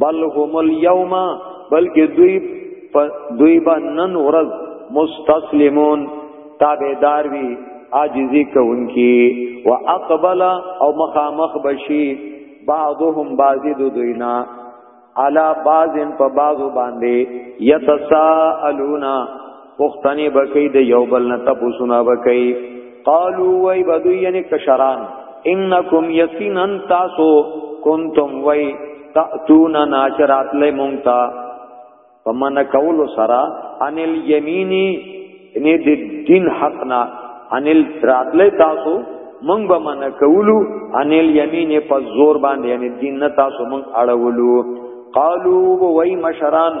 بل هم اليوم بلکې دوی دوی با نن ورځ مستسلمون تابعدار وی عاجزی کوونکی واقبل او مخامخ بشي بعضهم بعضی دو دوینا علا بعضن په بعضو باندې یتساءلونا پختنی بکی د یو بل نه تاسو نه بکی قالو وای بدو یعنی کشران انکم یقینا تاسو کنتم وای تاتون ناشرات له مونتا پمن کول سرا انل یمینی نه د دین حق نه انل راتله تاسو مونږ به من کولو انل یمین په زور باندې یعنی دین نه تاسو مونږ اړولو قالو وای مشران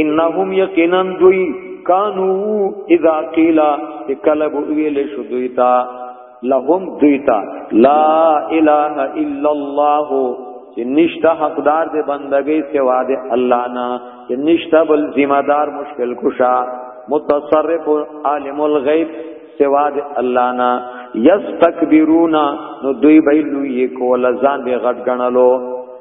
انهم یقینا دوی کانو اذا قیل کلب ویل شو دوی تا لهم دوی تا لا اله الا الله چې نشته حقدار دې بندګۍ سوا دې الله نه چې نشته بل ذمہ دار مشکل کشا متصرف عالم الغیب سوا دې الله نه یستكبرون نو دوی به لوی کول ځان به غټ غنلو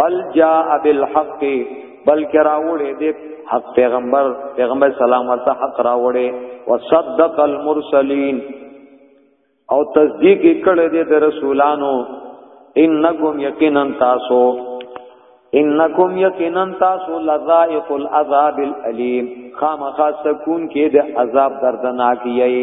بل جاء بالحق بلک راوړې دې حق پیغمبر پیغمبر سلام ورته حق راوړې وصدق المرسلین او تصدیق کړه دې د رسولانو انکم یقینا تاسو انکم یقینا تاسو لذائق العذاب الالم خامخا سکون کې د عذاب دردناک یی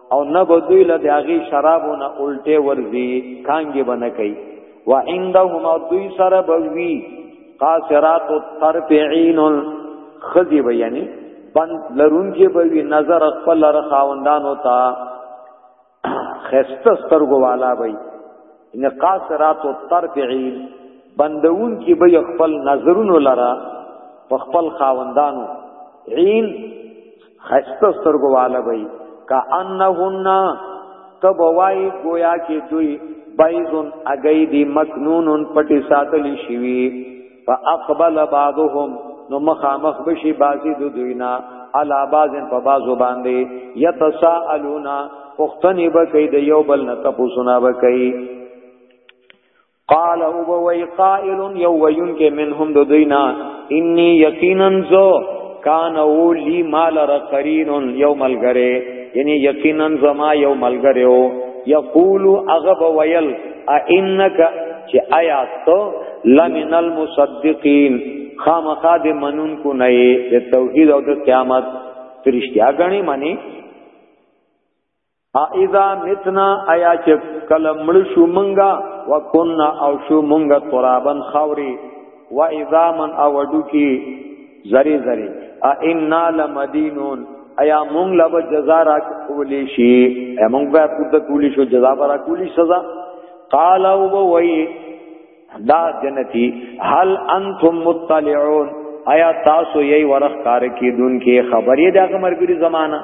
او نه بدوی له داغي شرابونه الټه ورزي کانګي بنه کوي و عندهما دوی سره بوي قاصرات الترفعين خذي بياني بند لرون کې بوي نظر خپل ر خاوندان ہوتا خسته سترګو والا وي ان قاصرات الترفعين بندون کې به خپل نظرونو لرا خپل خاوندانو عين خسته سترګو والا وي کأنهن تب وای گویا کې دوی بایزن اگئی دی مکنونن پټی ساتلی شوی فاقبل بعضهم نو مخامخ بشي بازی دو دوینا علا بازن په بازو باندې یتساءلونا پختنی بکی د یو بل نه تپوسونه بکی قال او بوي قائل یو وین کې منهم دو دینا انی یقینا زو کان او لی مال را قرین یو ملګری یعنی یقینا زما یو ملګری او یقول اغب ویل ا انک چې آیا تو لمن المصدقین خامخا د منون کو نه د توحید او د قیامت ترشتیا غنی معنی اذا متنا ایا چې کله مړ شو مونږه وکنا او شو مونږه ترابن خوري و اذا من اودو کی زری زری ائنا لمدینون ایا مونږ لب جزا را کولی شي مونږ به پورته کولی شو جزا را کولی سزا قال او وای دا جنتی هل انتم مطلعون ایا تاسو یی ورخ کار کی دن کې خبرې دا مرګري زمانہ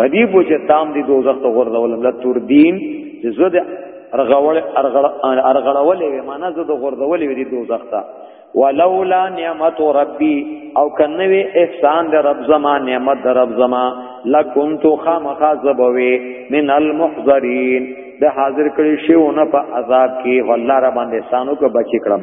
قریب و چې تام دی دوزخ ته غورځولم لا تور دین چې زه د ارغړول ارغړولې وې معنا زه د غورځولې وې دوزخ ته ولولا نعمت ربي او کنوي احسان د رب زما نعمت د رب زما لکنت خامخا زبوي من المحضرين د حاضر کړي شیونه په عذاب کې والله را باندې سانو کو بچی کړم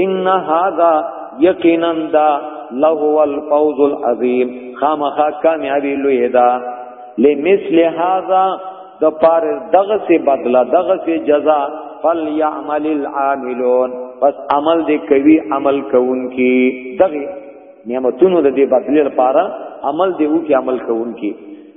ان هذا یقینا دا له الفوز العظیم خامخا کامیابی لوی دا لمثل هذا د پار دغه سي بدله دغه سي جزاء فليعمل العاملون پس عمل دې کوي عمل کوونکی دغه نعمتونو د دې بدله لپاره عمل دې وکي عمل کوونکی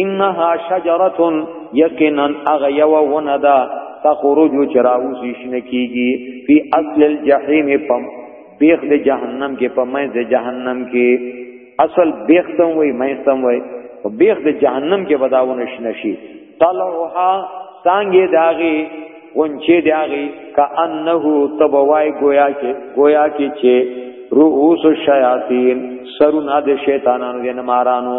انها شجره یقینا اغیوا وندا تخرج چراوسی شنه کیږي فی اصل الجحیم پم بیخ د جهنم کې په مې د جهنم کې اصل بیخ تم وای مې تم وای په بیخ د جهنم کې بداونه شنه شي طلعها څنګه داغي غونچه داغي کانه تبوای گویا کې گویا کې چې رؤوس الشیاطین سرونه د شیطانانو د مارانو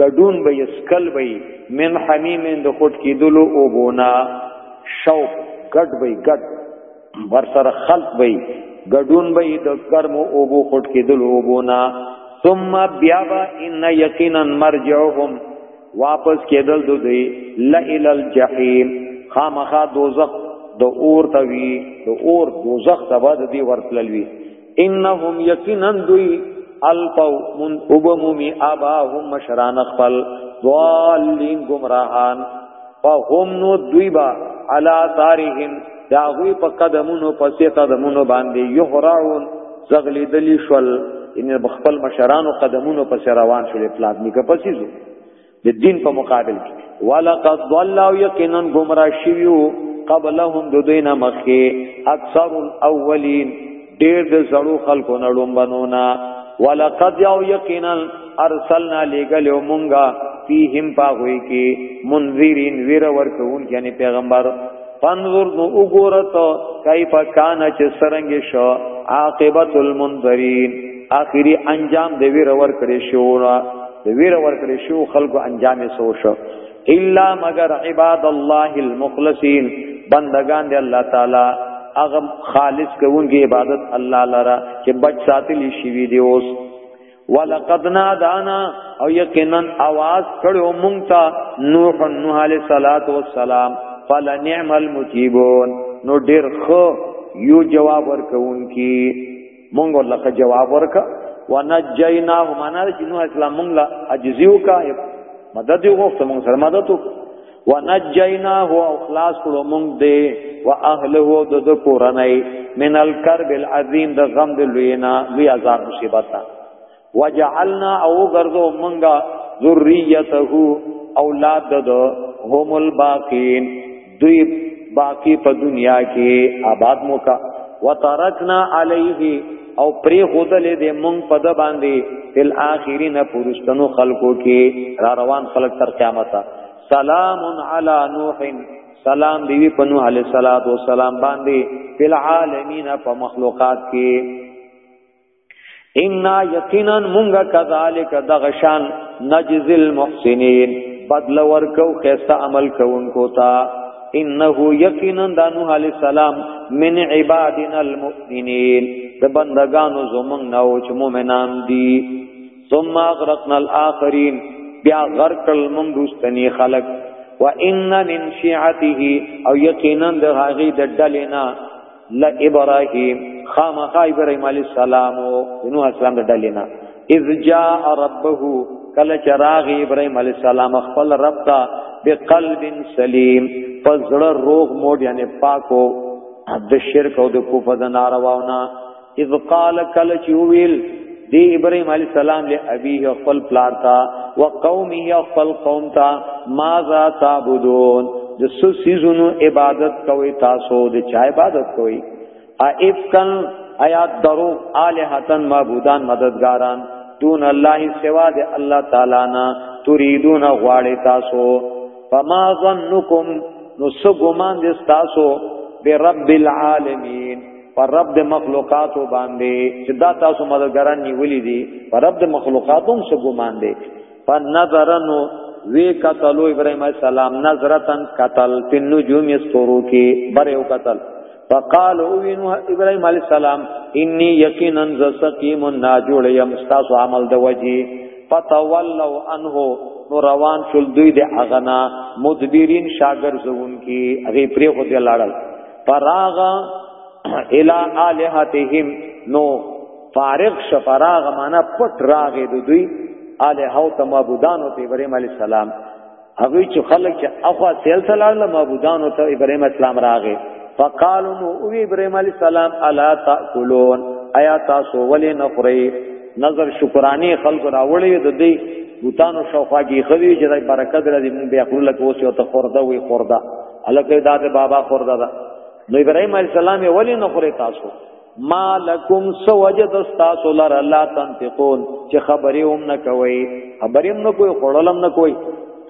ګډون به اسکل به من حمیم د خټ کیدلو او بونا شوق ګډ به ګډ ور سره خلق به ګډون به د کرم او بو خټ کیدلو او بونا ثم بیا با ان یقینا مرجعهم واپس کیدل دو دی لئل الجحیم خامخا دوزخ د اور توی د اور دوزخ تبا د دی ورتلوی انهم یقینا دوی الپو من وبمومی اباهم مشران خپل ضالین گمراهان فهم نو دوی با علا تارهم داغوی په قدمونو پسې قدمونو باندې یحرعون زغلی دلی شول ان بخپل مشرانو قدمونو پسې روان شول پلان نکه پسې زو د دین په مقابل کې ولقد ضل او یقینا گمراه شویو قبلهم د دینه مخکې اکثر الاولین ډیر د زړو خلکو نه لومبنونه ولقد یو یقینا ارسلنا لګل مونږه فیهم پاغوی کې منذرین ویر ورکون یعنی پیغمبر فانظر نو وګورته کیف کان چې سرنګ شو عاقبت المنذرین اخیری انجام د ویر ور کړی شو نه د ویر ور کړی شو خلکو انجام یې سو شو الا مگر عباد الله المخلصین بندگان دی الله تعالی هغه خالص کوونکی عبادت الله لرا چې بچ ساتلی شي وی دی اوس ولقد نادانا او یقینا आवाज کړو مونږ ته نوح نوح علیہ الصلات والسلام فلنعم المجيبون نو ډیر خو یو جواب ورکوونکی مونږ ولله جواب ورکا ونجیناه معنا چې نو اسلام مونږ لا عجزیو کا مدد یو غوښته مونږ سره مدد وک ونجیناه او خلاص کړو مونږ دې واهله د د کورنۍ من الکرب العظیم د غم د لوینا لوی عذاب مصیبت وجعلنا او غرزو منغا ذریته اولاد د هم الباقین دوی باقی په دنیا کې آباد موکا وترکنا علیه او پری خودل دې مونږ په د باندې تل اخرین پرستنو خلقو کې را روان خلق تر قیامت سلام علی نوح سلام دیوی په نوح علیہ الصلوۃ والسلام باندې فی العالمین په مخلوقات کې ان یقینا مونږه کذالک دغشان نجز المحسنین بدل ورکو خیسته عمل کوونکو تا انه یقینا دانو علی السلام من عبادنا المؤمنین د بندگانو زمون نو چې مؤمنان دي ثم اغرقنا الاخرین بیا غرق المنغستنی خلق وان من شیعته او یقینا د هغه د ډلینا ل ابراهيم خامخ ابراهيم عليه السلام نو اسلام د ډلینا اذ جاء ربه کله چراغ ابراهيم عليه السلام خپل رب ته بقلب سليم پزړه روغ موډ یعنی پاکو د شرک او د کفر د نارواونه اذ قال کله چې ویل دی ابراهيم عليه السلام له ابيه خپل پلار تا او قومي خپل قوم تا ماذا تعبدون د سو سيزونو عبادت کوي تاسو د چا عبادت کوي ائفکن آیات درو الہتن معبودان مددگاران دون الله سوا د الله تعالی نه تريدون غواړي تاسو فما ظنكم نو سو ګمان دي تاسو برب العالمین پر رب د مخلوقاتو باندې چې دا تاسو مددګاران نیولې دي پر رب د مخلوقاتو هم څه ګمان دي پر نظرنو وی قتلو ابراهيم عليه السلام نظرتن قتل په نجوم استورو کې بره یو قتل فقال او وینو ابراهيم عليه السلام اني يقينا زسقيم ناجوړ يم تاسو عمل د وجي فتولوا عنه نو روان شول دوی د اغنا مدبرین شاګر زون کی هغه پری خو دی لاړل فراغا الى الہتهم نو فارغ ش فراغ معنا پټ راغې د دوی الہو ته معبودانو ته ابراهيم عليه السلام هغه چې خلک چې اخوا سیل سلام له معبودانو ته ابراهيم اسلام راغې فقالو نو او ابراهيم عليه السلام الا تاكلون ایا تاسو ولې نه خورئ نظر شکرانه خلق راوړې د دې بوتانو شوخاګي خوي چې برکت را دي مونږ بیا خپل لکه اوس یو ته خورده وي خورده الکه دا د بابا خورده ده نو ابراهيم عليه السلام یې ولې نه خوري تاسو مالکم سوجد استاسو لر لا تنتقون چې خبرې هم نه کوي خبرې هم نه کوي خړلم نه کوي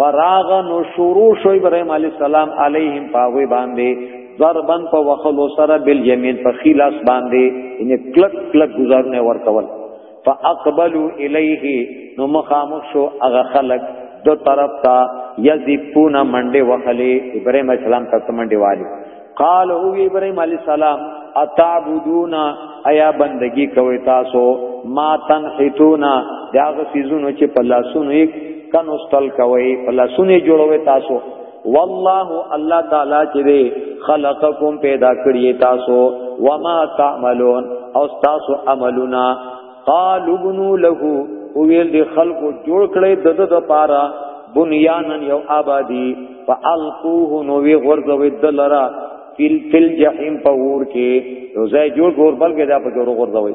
فراغ نو شروع شو ابراهيم عليه السلام عليهم پاوي باندې ضربن په وخلو سره بل یمین په خلاص باندې ان کلک کلک گزارنه ورکول فاقبلوا الیه نو مخامخ شو هغه خلق دو طرف تا یذبون منډه وخلی ابراهیم اسلام ته منډه والی قال او ابراهیم علی السلام اتعبدون ایا بندگی کوي تاسو ما تنحتون داغه سيزونو چې په لاسونو یې کنوستل کوي په لاسونو جوړوي تاسو والله الله تعالی چې دی خلقکم پیدا کړی تاسو وما تعملون او تاسو عملونه قالوا بنوا له او ویل دی خلقو جوړ کړی د د لپاره بنیانن یو آبادی فالقوه نو وی غرزوی دلرا فل فل جهنم په ور کې یو ځای جوړ ګور بلګه دا په جوړ غرزوی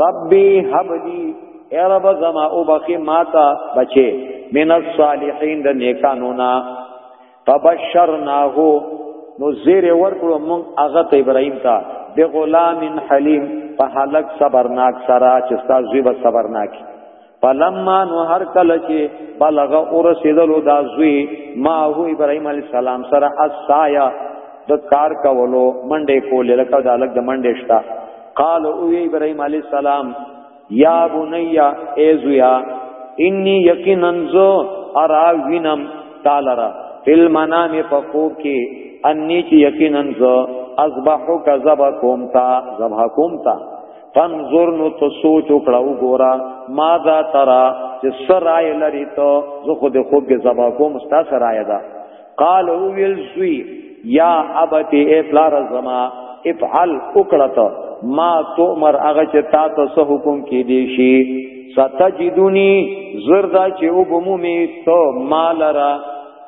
ربي هب لي اے رب زما او بخي ماتا بچي من الصالحين د نیکانو نا فبشرناه نو زیر ورکړو مون هغه ته ابراهيم ته بغلام حليم په حالت صبرناک سره چې تاسو به صبرناک فلما نو هر کله چې بلغ اور سیدلو دا زوی ما هو ابراهيم عليه السلام سره اسایا د کار کولو منډه کول لکه دا لګ د منډه شتا قال او ابراهيم عليه السلام یا بنیا ای زویا انی یقینا زو ارا وینم تعالی را فل منام فقو کی انی چې یقینا زو اذبحک ذبحکم تا ذبحکم تا فانظر نو ته سوچ وکړه وګوره ما ذا ترا چې سرای لري ته زه خو د خوب کې زبا کوم ستا سرای ده قال او ویل سوی یا ابتی ای پلار زما افعل وکړه ما تو مر هغه چې تا ته سه حکم کې دی شي ستجدونی زردا چې وبمو می تو مالرا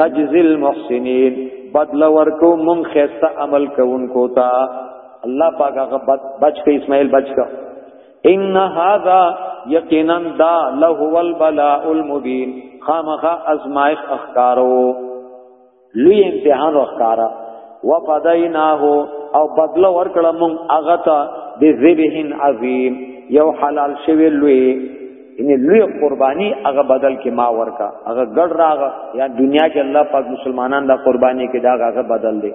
نجزی المحسنین بدل ورکو مون خیسته عمل کوونکو تا الله پاک هغه بچ کې اسماعیل بچ کا ان هاذا یقینا دا له البلاء المبین خامخا ازمائش اخکارو لوی امتحان اخکارا وفدیناه او بدل ورکړه مون هغه ته بذبح عظیم یو حلال شوی لوی یعنی لوی قربانی هغه بدل کې ما ورکا هغه ګډ راغه یا دنیا کې الله پاک مسلمانان دا قربانی کې دا هغه بدل دی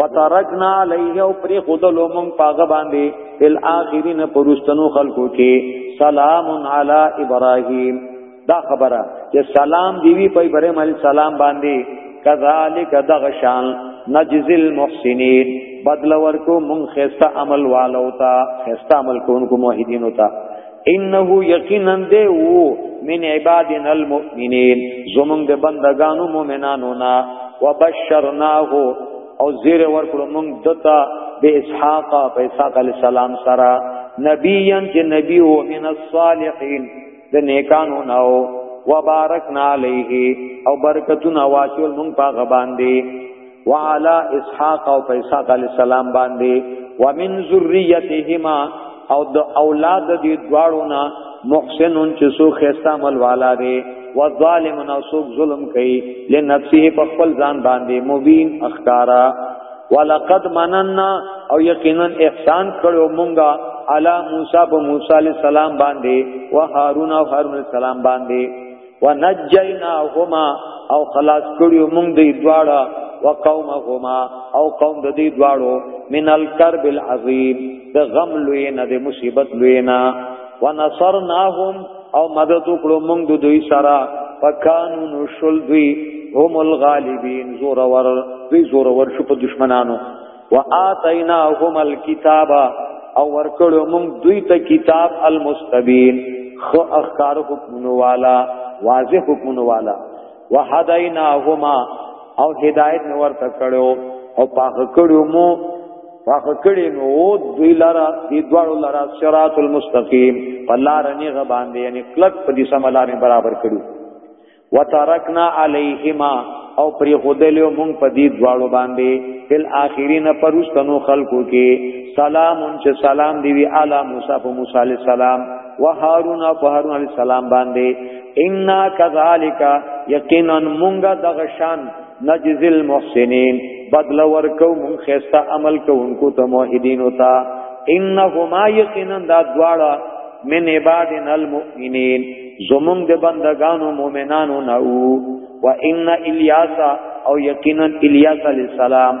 وترکنا علیه او پر خود لومن پاغه باندې تل اخرین پرستنو خلقو کې سلام علی ابراهیم دا خبره چې سلام دیوی په ابراهیم علی سلام باندې کذالک دغشان نجزل محسنین بدل ورکو من خسته عمل والو تا خسته عمل کوونکو موحدین ہوتا انه یقینا دی وو من عبادنا المؤمنین زمون د بندگانو مؤمنانو نا وبشرناه او زیر ورکړو مونږ دتا به اسحاق په اسحاق علی السلام سره نبیان چې نبی او من الصالحین د نیکانو ناو وبارکنا علیه او برکتونه واچول مونږ په غبان دی وعلى اسحاق او اسحاق علی السلام باندې ومن ذریتهما او د اولاد دی دواړو نه محسنون چې سو خسته عمل والا دی و ظالم او سو ظلم کوي لنفسه په خپل ځان باندې مبین اخکارا ولقد مننا او یقینا احسان کړو مونږه علی موسی په موسی علی السلام باندې و هارون او هارون السلام باندې ونجیناهما او خلاص کړیو موږ دې دواړه وقومهما او قوم د دې دواړو من الكرب العظیم د غم لوی نه د مصیبت لوی نه ونصرناهم او مدد وکړو موږ د دوی سره فکانو نشل دوی هم الغالبین زور ور دوی زور ور شو په دشمنانو واتیناهم الكتاب او ورکړو موږ دوی ته کتاب المستبین خو اخکار حکمونو والا واضح حکمونو والا وهدیناهما او هدایت نو ورته کړو او پاک کړو مو پاک کړي نو دوی لرا دی دوړو لرا صراط المستقیم پلار نه غ باندې یعنی کلک په دې سم لارې برابر کړو وترکنا علیهما او پری خودلیو مونږ په دې دواړو باندې فل اخرین پرستنو خلقو کې سلام چې سلام دی وی اعلی موسی په موسی علی السلام و هارون په هارون علی السلام باندې ان کذالک یقینا مونږه دغه شان نجز المحسنین بدل ورکو مون خستا عمل کوونکو ته موحدین وتا انهما یقینا دا دواړه من عبادنا المؤمنین زمون د بندگانو مؤمنانو نه او ان الیاس او یقینا الیاس علی السلام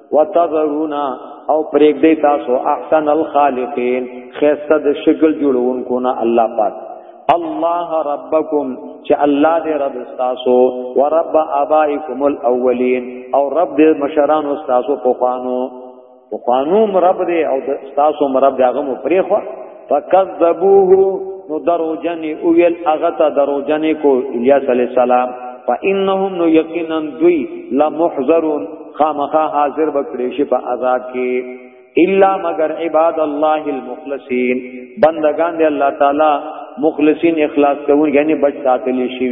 وتذرونا او پرېګ دی تاسو احسن الخالقین خیسته د شکل جوړونکو نه الله پاک الله ربکم چې الله دې رب تاسو او رب ابائکم الاولین او رب دې مشران او تاسو په خوانو په خوانو رب دې او تاسو رب دې هغه مو پرې خو فکذبوه نو دروجن اویل اغتا دروجن کو الیاس علیہ السلام فانهم نو یقینا دوی لمحذرون خامخا حاضر بکړي شي په عذاب کې الا مگر عباد الله المخلصین بندگان دی الله تعالی مخلصین اخلاص کوون یعنی بچ ساتلی شي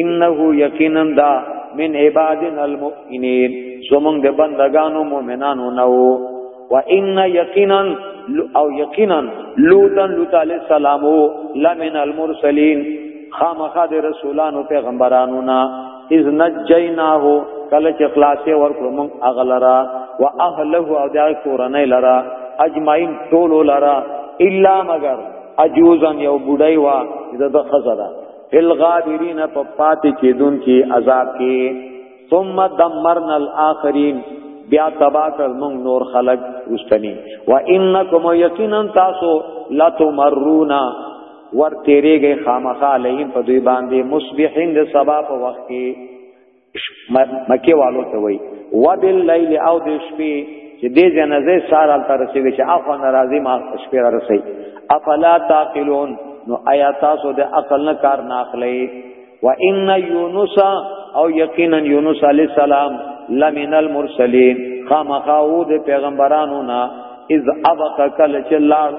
انه یقینا دا من عبادنا المؤمنین زمون د بندگانو مؤمنانو نو و ان یقینا او یقینا لوطن لوط علیہ السلام لمن المرسلین خامخا د رسولانو پیغمبرانو نا اذ نجیناه کله چې خلاصې ورکړو موږ اغلرا و اهله او د کورنۍ لرا اجمعین ټول لرا الا مگر اجوزن یو بډای وا د خزره الغابرین په پاتې کېدون کې عذاب کې ثم دمرنا الاخرین بیا تبا کړ موږ نور خلق رستنی و انکم یقینا تاسو لا تمرونا ور تیرېږي خامخا علیهم په دوی باندې مصبحین د سبا په وخت کې مکه والو ته وای وبالليل او د شپې چې دې جنازه سارال تر رسیږي چې اخو ناراضي ما شپې را رسي افلا تعقلون نو آیا تاسو د عقل نه کار نه اخلي و ان یونس او یقینا یونس علی السلام لمن المرسلین خامخاو د پیغمبرانو نه اذ ابق کل چلار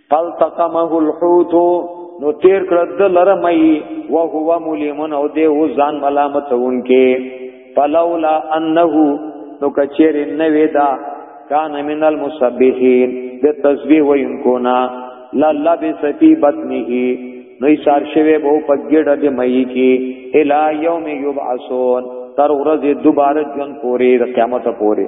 فالتقمه الحوت نو تیر کړ د لره مې او هو مليمن او دې و ځان ملامت اونکه فلولا انه نو کچیر نه ودا کان من المسبحين د تسبیح وینکو نا لا لبس فی بطنه نو ایثار شوه بو پګړه د مې کې الی یوم یبعثون تر ورځې دوباره ژوند پورې د قیامت پورې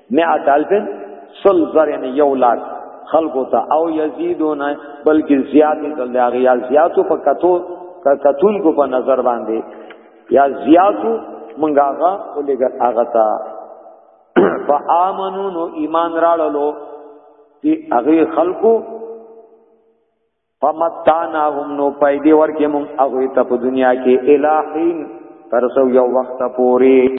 مئات الف سل زرن یو لاک خلقو تا او یزیدون بلکې زیات دل داغ یا زیاتو په کتو کتون کو په نظر باندې یا زیاتو منګه هغه ولګه هغه تا فآمنو نو ایمان راړلو دی هغه خلقو فمتاناهم نو پیدې ورکې مون هغه ته په دنیا کې الہین ترسو یو وخت پوری